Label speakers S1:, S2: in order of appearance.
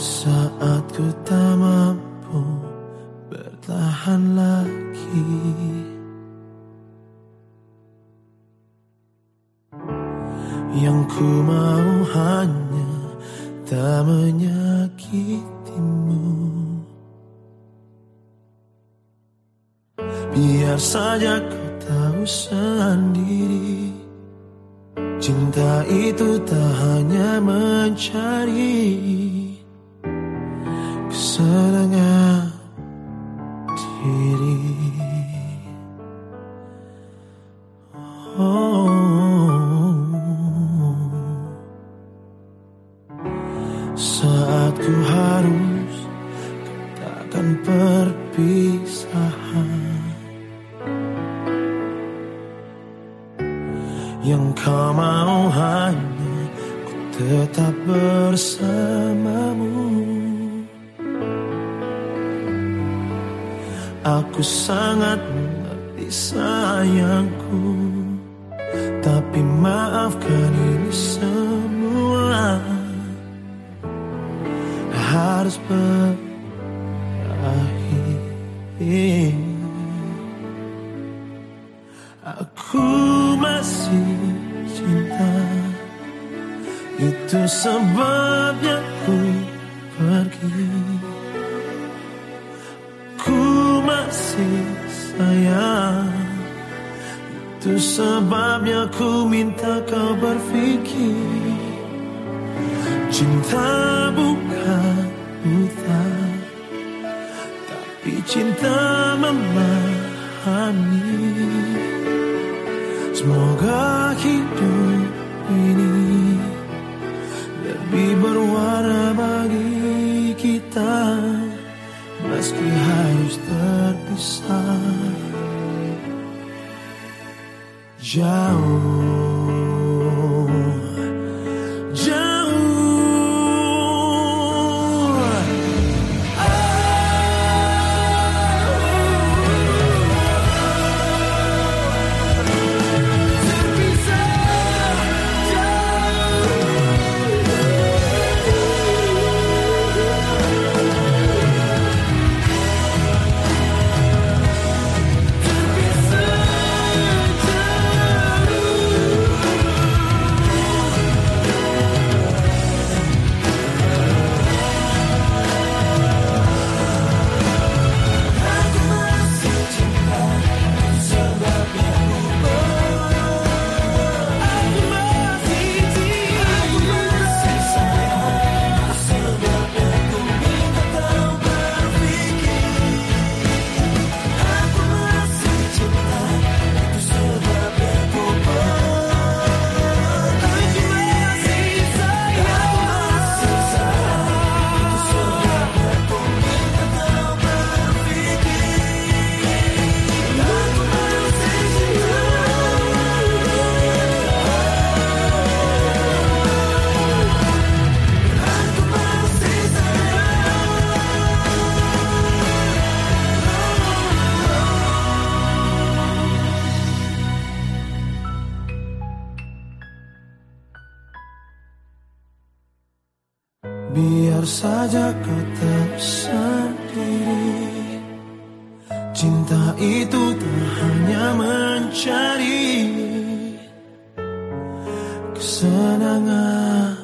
S1: Saat ku tak mampu bertahan lagi. Yang ku mau hanya tak menyakitimu. Biar saja ku tahu sendiri Cinta itu tak hanya mencari. Kesenangan diri. Oh. Saat ku harus katakan perpisahan Yang kau mau hanya ku tetap bersamamu Aku sangat mengerti sayangku. Tapi maafkan ini semua. Harus berakhir. Aku masih cinta. Itu sebabnya ku pergi masih sayang. Itu sebabnya ku minta kau berpikir Cinta bukan buta Tapi cinta memahami. Semoga hidup ini Lebih berwarna bagi kita Meski harus terpisah Jauh Biar saja kau tahu sendiri. Cinta itu tak hanya mencari Kesenangan